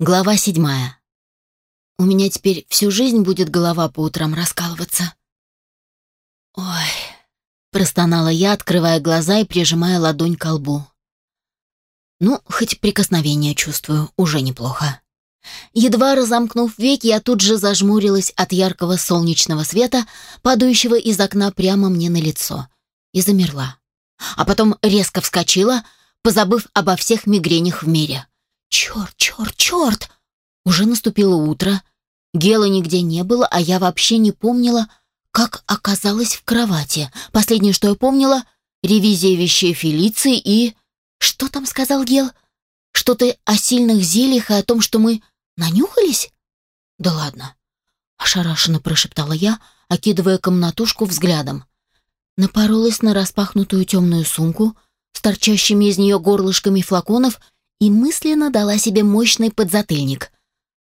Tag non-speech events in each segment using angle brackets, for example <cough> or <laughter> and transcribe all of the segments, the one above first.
Глава седьмая. У меня теперь всю жизнь будет голова по утрам раскалываться. Ой, простонала я, открывая глаза и прижимая ладонь к лбу. Ну, хоть прикосновение чувствую, уже неплохо. Едва разомкнув веки, я тут же зажмурилась от яркого солнечного света, падающего из окна прямо мне на лицо, и замерла. А потом резко вскочила, позабыв обо всех мигренях в мире. Черт, черт, черт! Уже наступило утро. Гела нигде не было, а я вообще не помнила, как оказалась в кровати. Последнее, что я помнила, ревизия вещей Фелиции и... Что там сказал Гел? Что-то о сильных зельях и о том, что мы нанюхались? Да ладно. Ошарашенно прошептала я, окидывая комнатушку взглядом. Напоролась на распахнутую темную сумку с торчащими из нее горлышками флаконов — и мысленно дала себе мощный подзатыльник.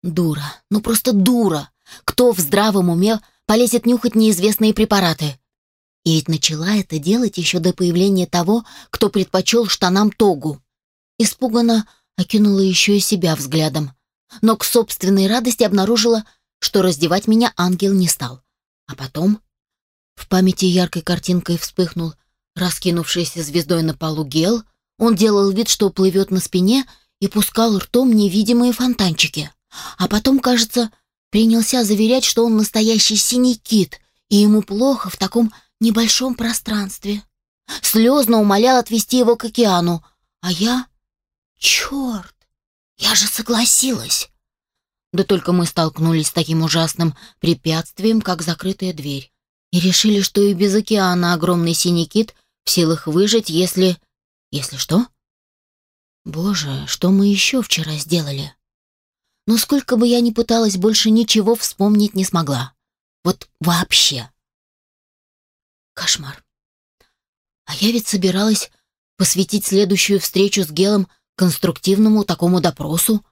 Дура, ну просто дура. Кто в здравом уме полезет нюхать неизвестные препараты? И ведь начала это делать еще до появления того, кто предпочел штанам тогу. Испуганно окинула еще и себя взглядом. Но к собственной радости обнаружила, что раздевать меня ангел не стал. А потом... В памяти яркой картинкой вспыхнул раскинувшийся звездой на полу гел — он делал вид, что плывет на спине и пускал ртом невидимые фонтанчики. А потом, кажется, принялся заверять, что он настоящий синий кит, и ему плохо в таком небольшом пространстве. Слезно умолял отвезти его к океану, а я... Черт! Я же согласилась! Да только мы столкнулись с таким ужасным препятствием, как закрытая дверь. И решили, что и без океана огромный синий кит в силах выжить, если если что. Боже, что мы еще вчера сделали? Но сколько бы я ни пыталась, больше ничего вспомнить не смогла. Вот вообще. Кошмар. А я ведь собиралась посвятить следующую встречу с Гелом конструктивному такому допросу,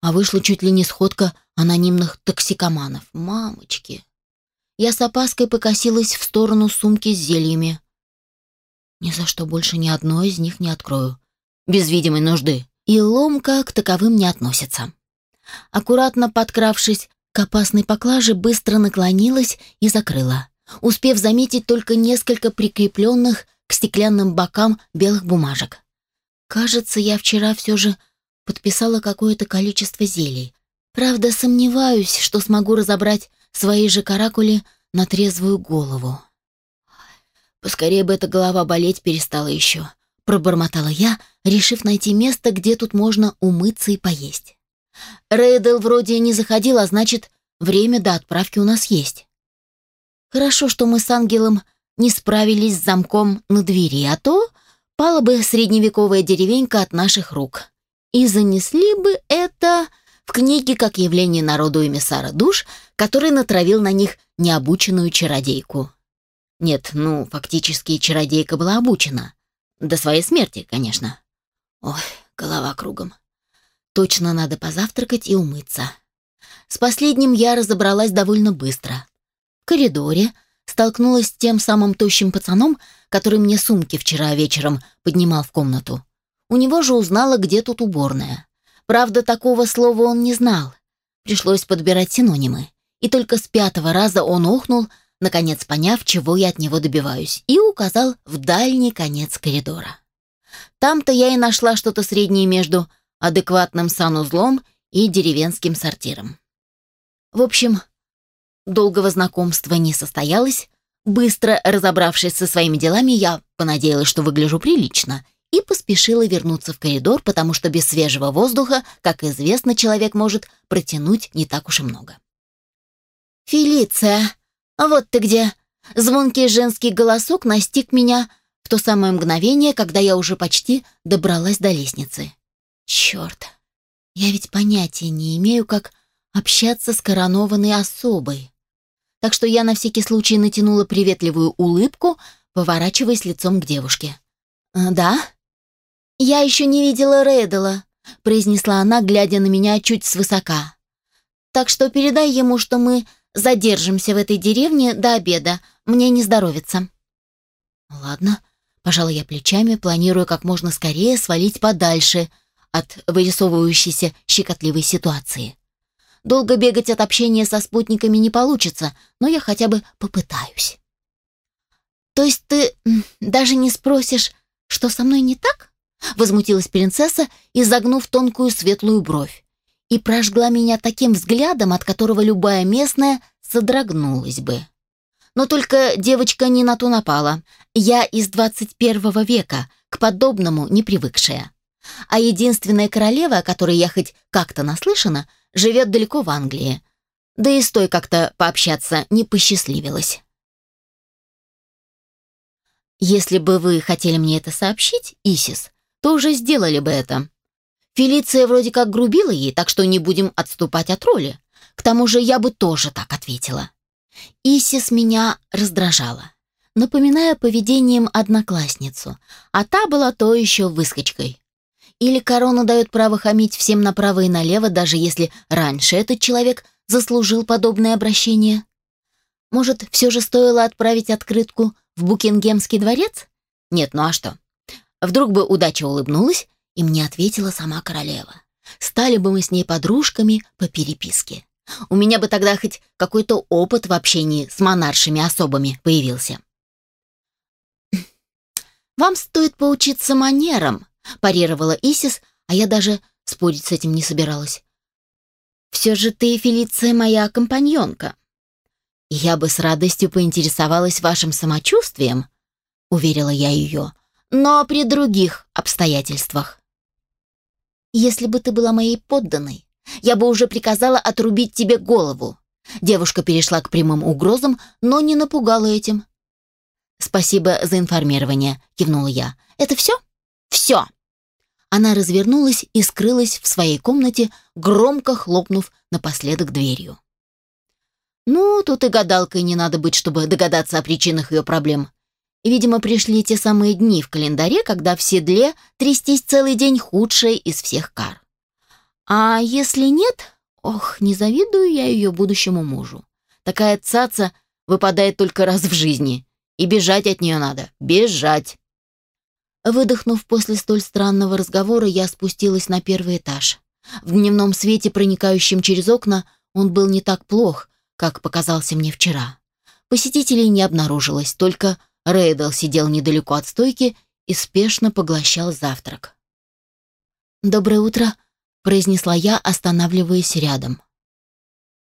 а вышла чуть ли не сходка анонимных токсикоманов. Мамочки. Я с опаской покосилась в сторону сумки с зельями. Ни за что больше ни одной из них не открою. Без видимой нужды. И ломка к таковым не относится. Аккуратно подкравшись к опасной поклаже, быстро наклонилась и закрыла, успев заметить только несколько прикрепленных к стеклянным бокам белых бумажек. Кажется, я вчера все же подписала какое-то количество зелий. Правда, сомневаюсь, что смогу разобрать свои же каракули на трезвую голову. Поскорее бы эта голова болеть перестала еще. Пробормотала я, решив найти место, где тут можно умыться и поесть. Рейдел вроде не заходил, а значит, время до отправки у нас есть. Хорошо, что мы с ангелом не справились с замком на двери, а то пала бы средневековая деревенька от наших рук. И занесли бы это в книге как явление народу эмиссара душ, который натравил на них необученную чародейку. Нет, ну, фактически чародейка была обучена. До своей смерти, конечно. Ой, голова кругом. Точно надо позавтракать и умыться. С последним я разобралась довольно быстро. В коридоре столкнулась с тем самым тощим пацаном, который мне сумки вчера вечером поднимал в комнату. У него же узнала, где тут уборная. Правда, такого слова он не знал. Пришлось подбирать синонимы. И только с пятого раза он охнул, наконец поняв, чего я от него добиваюсь, и указал в дальний конец коридора. Там-то я и нашла что-то среднее между адекватным санузлом и деревенским сортиром. В общем, долгого знакомства не состоялось. Быстро разобравшись со своими делами, я понадеялась, что выгляжу прилично, и поспешила вернуться в коридор, потому что без свежего воздуха, как известно, человек может протянуть не так уж и много. «Фелиция!» А вот ты где. Звонкий женский голосок настиг меня в то самое мгновение, когда я уже почти добралась до лестницы. Черт. Я ведь понятия не имею, как общаться с коронованной особой. Так что я на всякий случай натянула приветливую улыбку, поворачиваясь лицом к девушке. «Э, «Да?» «Я еще не видела Рэддела», — произнесла она, глядя на меня чуть свысока. «Так что передай ему, что мы Задержимся в этой деревне до обеда. Мне не здоровится». «Ладно», — пожала я плечами, планируя как можно скорее свалить подальше от вырисовывающейся щекотливой ситуации. Долго бегать от общения со спутниками не получится, но я хотя бы попытаюсь. «То есть ты даже не спросишь, что со мной не так?» — возмутилась принцесса, изогнув тонкую светлую бровь и прожгла меня таким взглядом, от которого любая местная содрогнулась бы. Но только девочка не на ту напала. Я из 21 века, к подобному не привыкшая. А единственная королева, о которой я хоть как-то наслышана, живет далеко в Англии. Да и с той как-то пообщаться не посчастливилась. Если бы вы хотели мне это сообщить, Исис, то уже сделали бы это. Фелиция вроде как грубила ей, так что не будем отступать от роли. К тому же я бы тоже так ответила. Исис меня раздражала, напоминая поведением одноклассницу, а та была то еще выскочкой. Или корона дает право хамить всем направо и налево, даже если раньше этот человек заслужил подобное обращение? Может, все же стоило отправить открытку в Букингемский дворец? Нет, ну а что? Вдруг бы удача улыбнулась и мне ответила сама королева. Стали бы мы с ней подружками по переписке. У меня бы тогда хоть какой-то опыт в общении с монаршими особами появился. «Хм, «Вам стоит поучиться манерам», — парировала Исис, а я даже спорить с этим не собиралась. «Все же ты, Фелиция, моя компаньонка». «Я бы с радостью поинтересовалась вашим самочувствием», — уверила я ее, — «но при других обстоятельствах». «Если бы ты была моей подданной, я бы уже приказала отрубить тебе голову». Девушка перешла к прямым угрозам, но не напугала этим. «Спасибо за информирование», — кивнула я. «Это все?» «Все!» Она развернулась и скрылась в своей комнате, громко хлопнув напоследок дверью. «Ну, тут и гадалкой не надо быть, чтобы догадаться о причинах ее проблем. Видимо, пришли те самые дни в календаре, когда в седле трястись целый день худшая из всех кар. А если нет, ох, не завидую я ее будущему мужу. Такая цаца выпадает только раз в жизни, и бежать от нее надо, бежать. Выдохнув после столь странного разговора, я спустилась на первый этаж. В дневном свете, проникающем через окна, он был не так плох, как показался мне вчера. Посетителей не обнаружилось, только Рейдл сидел недалеко от стойки и спешно поглощал завтрак. «Доброе утро», — произнесла я, останавливаясь рядом.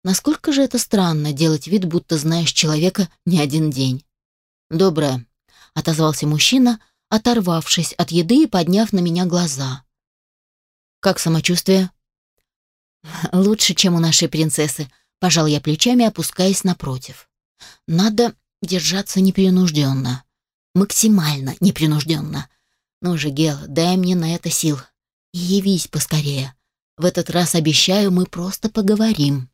Насколько же это странно делать вид, будто знаешь человека не один день. «Доброе», — отозвался мужчина, оторвавшись от еды и подняв на меня глаза. «Как самочувствие?» «Лучше, чем у нашей принцессы», — пожал я плечами, опускаясь напротив. «Надо Держаться непринужденно. Максимально непринужденно. Ну же, Гел, дай мне на это сил. И явись поскорее. В этот раз, обещаю, мы просто поговорим.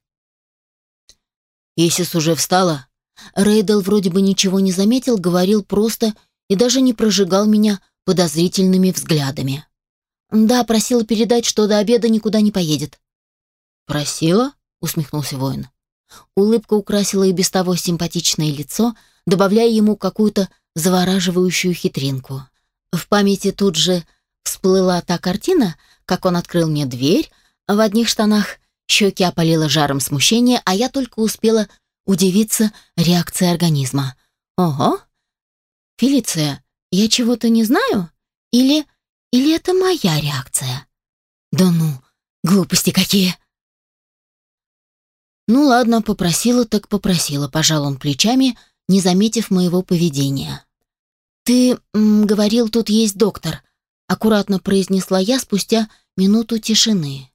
Есис уже встала. Рейдел вроде бы ничего не заметил, говорил просто и даже не прожигал меня подозрительными взглядами. «Да, просила передать, что до обеда никуда не поедет». «Просила?» — усмехнулся воин. Улыбка украсила и без того симпатичное лицо, добавляя ему какую-то завораживающую хитринку. В памяти тут же всплыла та картина, как он открыл мне дверь, а в одних штанах щеки опалило жаром смущения, а я только успела удивиться реакции организма. «Ого! Фелиция, я чего-то не знаю? Или... или это моя реакция?» «Да ну, глупости какие!» Ну ладно, попросила так попросила, пожал он плечами, не заметив моего поведения. «Ты м, говорил, тут есть доктор», — аккуратно произнесла я спустя минуту тишины.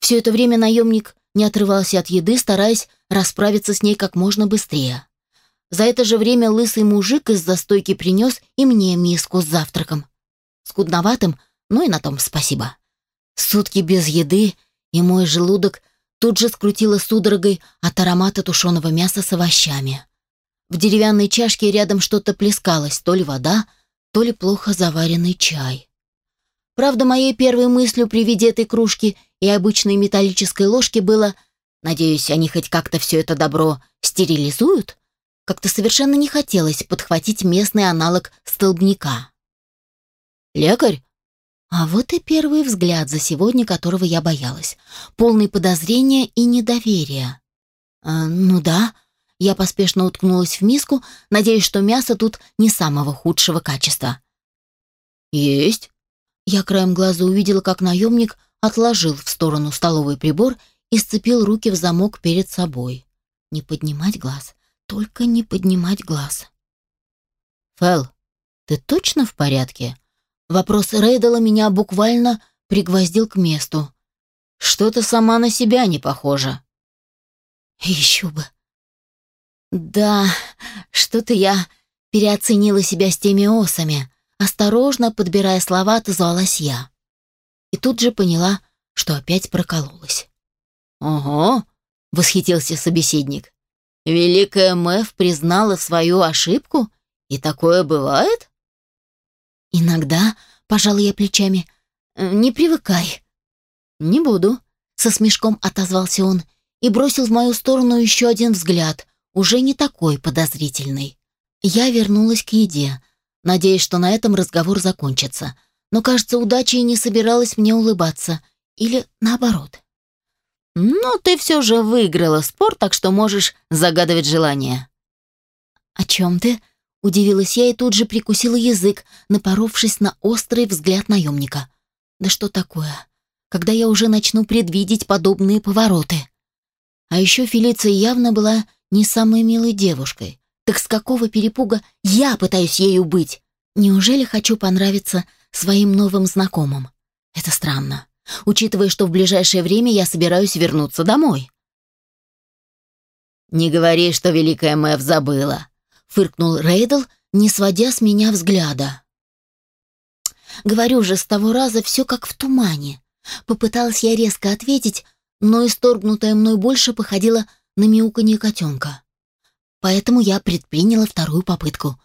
Все это время наемник не отрывался от еды, стараясь расправиться с ней как можно быстрее. За это же время лысый мужик из застойки принес и мне миску с завтраком. Скудноватым, ну и на том спасибо. Сутки без еды, и мой желудок — Тут же скрутила судорогой от аромата тушеного мяса с овощами. В деревянной чашке рядом что-то плескалось, то ли вода, то ли плохо заваренный чай. Правда, моей первой мыслью при виде этой кружки и обычной металлической ложки было «Надеюсь, они хоть как-то все это добро стерилизуют?» Как-то совершенно не хотелось подхватить местный аналог столбняка. «Лекарь?» А вот и первый взгляд за сегодня, которого я боялась. Полный подозрения и недоверия. «Э, «Ну да». Я поспешно уткнулась в миску, надеясь, что мясо тут не самого худшего качества. «Есть». Я краем глаза увидела, как наемник отложил в сторону столовый прибор и сцепил руки в замок перед собой. «Не поднимать глаз. Только не поднимать глаз». «Фэл, ты точно в порядке?» Вопрос Рейдала меня буквально пригвоздил к месту. Что-то сама на себя не похожа. Еще бы. Да, что-то я переоценила себя с теми осами. Осторожно, подбирая слова, отозвалась я. И тут же поняла, что опять прокололась. «Ого!» — восхитился собеседник. «Великая Мэв признала свою ошибку? И такое бывает?» «Иногда», — пожал я плечами, э, — «не привыкай». «Не буду», — со смешком отозвался он и бросил в мою сторону еще один взгляд, уже не такой подозрительный. Я вернулась к еде, надеясь, что на этом разговор закончится. Но, кажется, удача и не собиралась мне улыбаться. Или наоборот. «Но ты все же выиграла спор, так что можешь загадывать желание». «О чем ты?» Удивилась я и тут же прикусила язык, напоровшись на острый взгляд наемника. Да что такое? Когда я уже начну предвидеть подобные повороты? А еще Фелиция явно была не самой милой девушкой. Так с какого перепуга я пытаюсь ею быть? Неужели хочу понравиться своим новым знакомым? Это странно, учитывая, что в ближайшее время я собираюсь вернуться домой. «Не говори, что Великая Мэв забыла», фыркнул Рейдл, не сводя с меня взгляда. Говорю же, с того раза все как в тумане. Попыталась я резко ответить, но исторгнутая мной больше походила на мяуканье котенка. Поэтому я предприняла вторую попытку.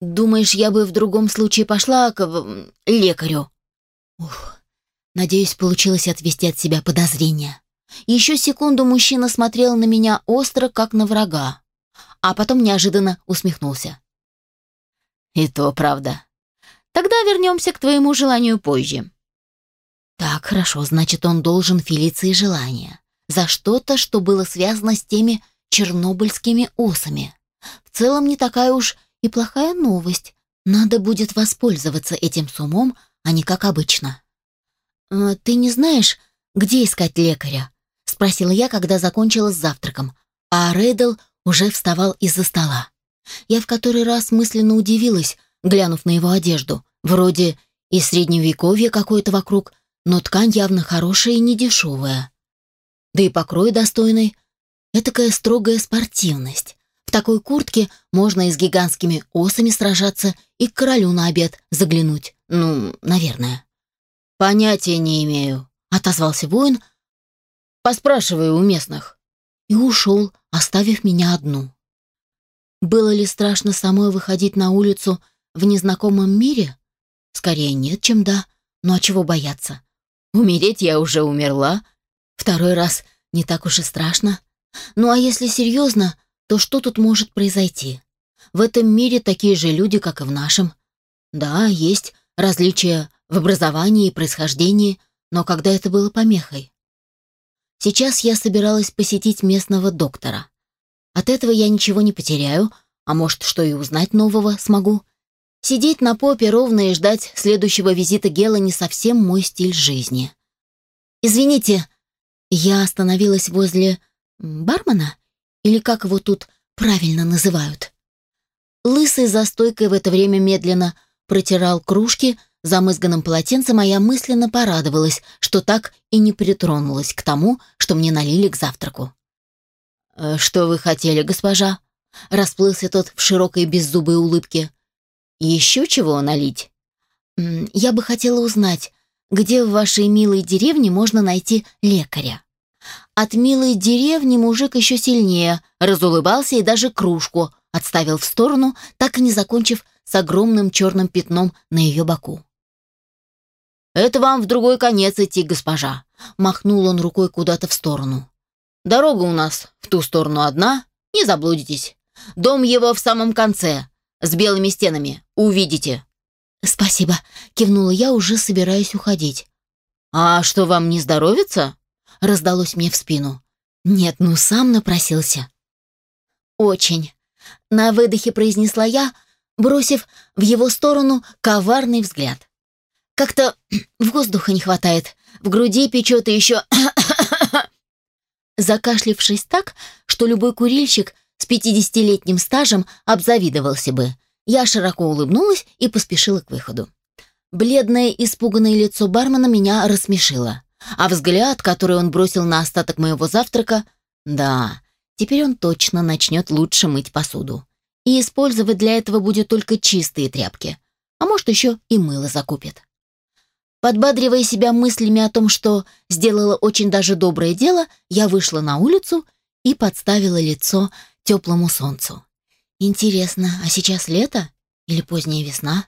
Думаешь, я бы в другом случае пошла к лекарю? Ух, надеюсь, получилось отвести от себя подозрения. Еще секунду мужчина смотрел на меня остро, как на врага а потом неожиданно усмехнулся. «И то правда. Тогда вернемся к твоему желанию позже». «Так, хорошо, значит, он должен Фелиции желание. За что-то, что было связано с теми чернобыльскими осами. В целом не такая уж и плохая новость. Надо будет воспользоваться этим с умом, а не как обычно». «Э, «Ты не знаешь, где искать лекаря?» — спросила я, когда закончила с завтраком. А Рэйдл уже вставал из-за стола. Я в который раз мысленно удивилась, глянув на его одежду. Вроде и средневековье какое-то вокруг, но ткань явно хорошая и недешевая. Да и покрой достойный. Этакая строгая спортивность. В такой куртке можно и с гигантскими осами сражаться, и к королю на обед заглянуть. Ну, наверное. «Понятия не имею», — отозвался воин. «Поспрашиваю у местных» и ушел, оставив меня одну. Было ли страшно самой выходить на улицу в незнакомом мире? Скорее нет, чем да, но ну, а чего бояться? Умереть я уже умерла. Второй раз не так уж и страшно. Ну а если серьезно, то что тут может произойти? В этом мире такие же люди, как и в нашем. Да, есть различия в образовании и происхождении, но когда это было помехой? Сейчас я собиралась посетить местного доктора. От этого я ничего не потеряю, а может, что и узнать нового смогу. Сидеть на попе ровно и ждать следующего визита Гела не совсем мой стиль жизни. «Извините», я остановилась возле бармена, или как его тут правильно называют. Лысый за стойкой в это время медленно протирал кружки, замызганным полотенцем, а я мысленно порадовалась, что так и не притронулась к тому, что мне налили к завтраку. «Э, «Что вы хотели, госпожа?» Расплылся тот в широкой беззубой улыбке. «Еще чего налить?» «Я бы хотела узнать, где в вашей милой деревне можно найти лекаря?» От милой деревни мужик еще сильнее разулыбался и даже кружку отставил в сторону, так и не закончив с огромным черным пятном на ее боку. «Это вам в другой конец идти, госпожа», — махнул он рукой куда-то в сторону. «Дорога у нас в ту сторону одна, не заблудитесь. Дом его в самом конце, с белыми стенами, увидите». «Спасибо», — кивнула я, уже собираясь уходить. «А что, вам не здоровится?» — раздалось мне в спину. «Нет, ну сам напросился». «Очень», — на выдохе произнесла я, бросив в его сторону коварный взгляд. Как-то воздуха не хватает. В груди печет и еще... <coughs> Закашлившись так, что любой курильщик с пятидесятилетним стажем обзавидовался бы, я широко улыбнулась и поспешила к выходу. Бледное испуганное лицо бармена меня рассмешило, а взгляд, который он бросил на остаток моего завтрака... Да, теперь он точно начнет лучше мыть посуду. И использовать для этого будет только чистые тряпки. А может, еще и мыло закупит. Подбадривая себя мыслями о том, что сделала очень даже доброе дело, я вышла на улицу и подставила лицо теплому солнцу. Интересно, а сейчас лето или поздняя весна?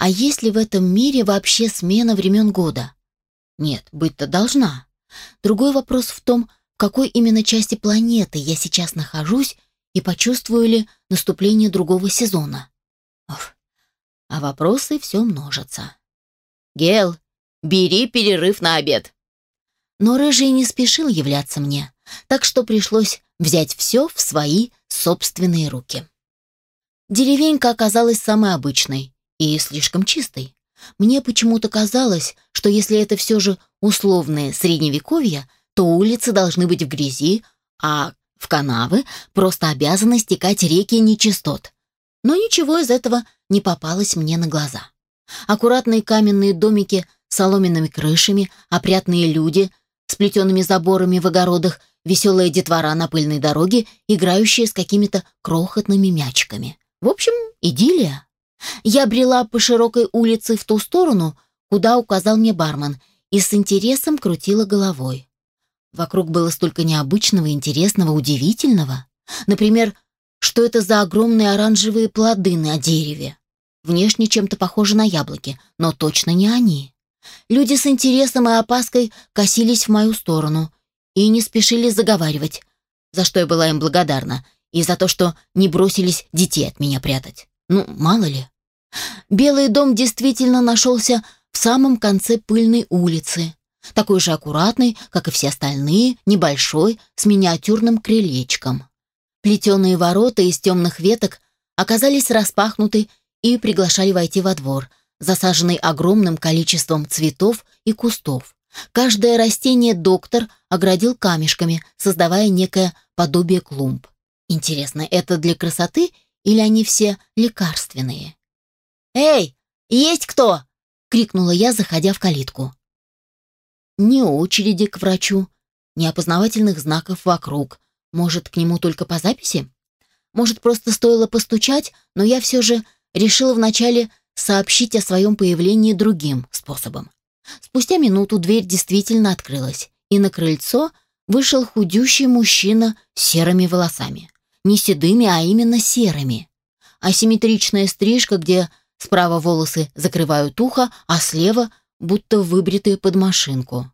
А есть ли в этом мире вообще смена времен года? Нет, быть-то должна. Другой вопрос в том, в какой именно части планеты я сейчас нахожусь и почувствую ли наступление другого сезона. Оф. А вопросы все множатся. «Гел, Бери перерыв на обед. Но рыжий не спешил являться мне, так что пришлось взять все в свои собственные руки. Деревенька оказалась самой обычной и слишком чистой. Мне почему-то казалось, что если это все же условное средневековье, то улицы должны быть в грязи, а в канавы просто обязаны стекать реки нечистот. Но ничего из этого не попалось мне на глаза. Аккуратные каменные домики соломенными крышами, опрятные люди с плетеными заборами в огородах, веселая детвора на пыльной дороге, играющие с какими-то крохотными мячиками. В общем, идиллия. Я брела по широкой улице в ту сторону, куда указал мне бармен, и с интересом крутила головой. Вокруг было столько необычного, интересного, удивительного. Например, что это за огромные оранжевые плоды на дереве. Внешне чем-то похоже на яблоки, но точно не они. Люди с интересом и опаской косились в мою сторону и не спешили заговаривать, за что я была им благодарна, и за то, что не бросились детей от меня прятать. Ну, мало ли. Белый дом действительно нашелся в самом конце пыльной улицы, такой же аккуратный, как и все остальные, небольшой, с миниатюрным крылечком. Плетеные ворота из темных веток оказались распахнуты и приглашали войти во двор, засаженный огромным количеством цветов и кустов. Каждое растение доктор оградил камешками, создавая некое подобие клумб. Интересно, это для красоты или они все лекарственные? «Эй, есть кто?» — крикнула я, заходя в калитку. Ни очереди к врачу, ни опознавательных знаков вокруг. Может, к нему только по записи? Может, просто стоило постучать, но я все же решила вначале сообщить о своем появлении другим способом. Спустя минуту дверь действительно открылась, и на крыльцо вышел худющий мужчина с серыми волосами. Не седыми, а именно серыми. Асимметричная стрижка, где справа волосы закрывают ухо, а слева будто выбритые под машинку.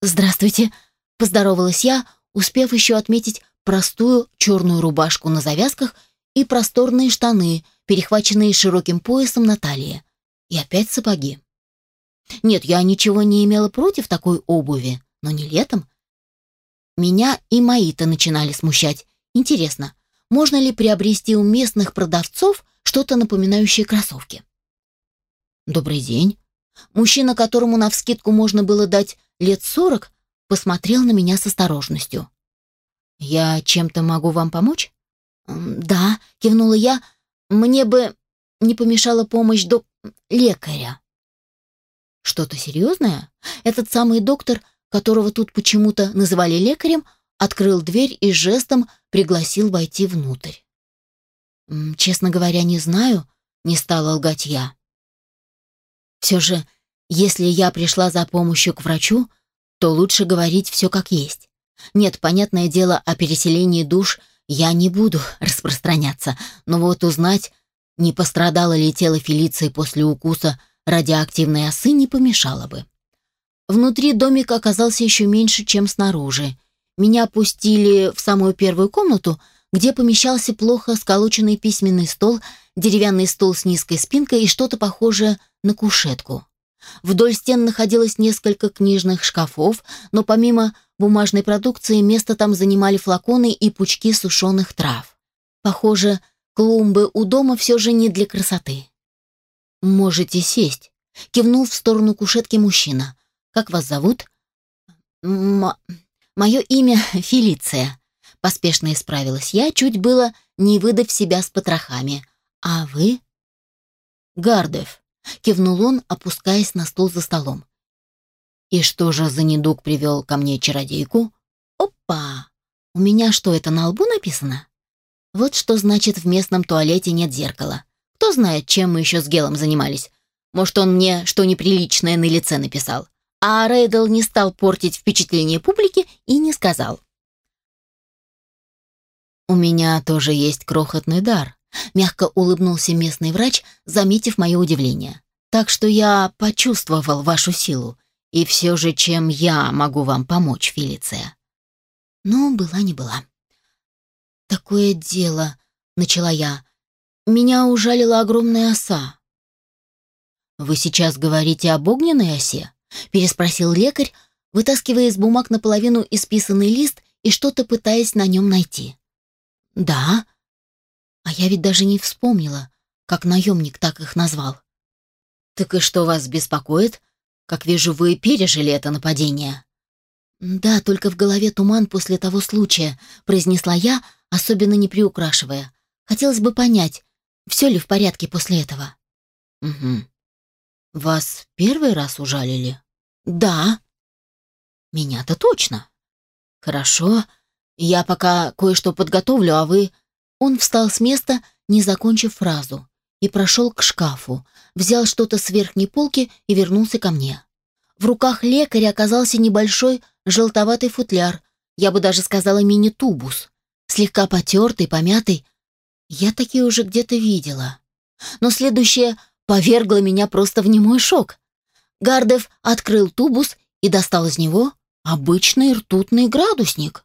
«Здравствуйте!» — поздоровалась я, успев еще отметить простую черную рубашку на завязках и просторные штаны, перехваченные широким поясом на талии, и опять сапоги. Нет, я ничего не имела против такой обуви, но не летом. Меня и мои-то начинали смущать. Интересно, можно ли приобрести у местных продавцов что-то напоминающее кроссовки? «Добрый день». Мужчина, которому навскидку можно было дать лет сорок, посмотрел на меня с осторожностью. «Я чем-то могу вам помочь?» «Да», — кивнула я, мне бы не помешала помощь док... лекаря. Что-то серьезное? Этот самый доктор, которого тут почему-то называли лекарем, открыл дверь и жестом пригласил войти внутрь. Честно говоря, не знаю, не стала лгать я. Все же, если я пришла за помощью к врачу, то лучше говорить все как есть. Нет, понятное дело, о переселении душ я не буду распространяться, но вот узнать, не пострадало ли тело Фелиции после укуса радиоактивной осы, не помешало бы. Внутри домик оказался еще меньше, чем снаружи. Меня пустили в самую первую комнату, где помещался плохо сколоченный письменный стол, деревянный стол с низкой спинкой и что-то похожее на кушетку. Вдоль стен находилось несколько книжных шкафов, но помимо бумажной продукции место там занимали флаконы и пучки сушеных трав. Похоже, клумбы у дома все же не для красоты. «Можете сесть», — кивнул в сторону кушетки мужчина. «Как вас зовут?» М «Мое имя <laughs> Фелиция», — поспешно исправилась я, чуть было не выдав себя с потрохами. «А вы?» «Гардев», — кивнул он, опускаясь на стул за столом. И что же за недуг привел ко мне чародейку? Опа! У меня что, это на лбу написано? Вот что значит в местном туалете нет зеркала. Кто знает, чем мы еще с Гелом занимались. Может, он мне что неприличное на лице написал. А Рейдл не стал портить впечатление публики и не сказал. «У меня тоже есть крохотный дар», — мягко улыбнулся местный врач, заметив мое удивление. «Так что я почувствовал вашу силу. И все же, чем я могу вам помочь, Фелиция?» Ну, была не была. «Такое дело», — начала я. «Меня ужалила огромная оса». «Вы сейчас говорите об огненной осе?» — переспросил лекарь, вытаскивая из бумаг наполовину исписанный лист и что-то пытаясь на нем найти. «Да. А я ведь даже не вспомнила, как наемник так их назвал». «Так и что вас беспокоит?» Как вижу, вы пережили это нападение. Да, только в голове туман после того случая, произнесла я, особенно не приукрашивая. Хотелось бы понять, все ли в порядке после этого. Угу. Вас первый раз ужалили? Да. Меня-то точно. Хорошо. Я пока кое-что подготовлю, а вы... Он встал с места, не закончив фразу и прошел к шкафу, взял что-то с верхней полки и вернулся ко мне. В руках лекаря оказался небольшой желтоватый футляр, я бы даже сказала мини-тубус, слегка потертый, помятый. Я такие уже где-то видела. Но следующее повергло меня просто в немой шок. Гардев открыл тубус и достал из него обычный ртутный градусник.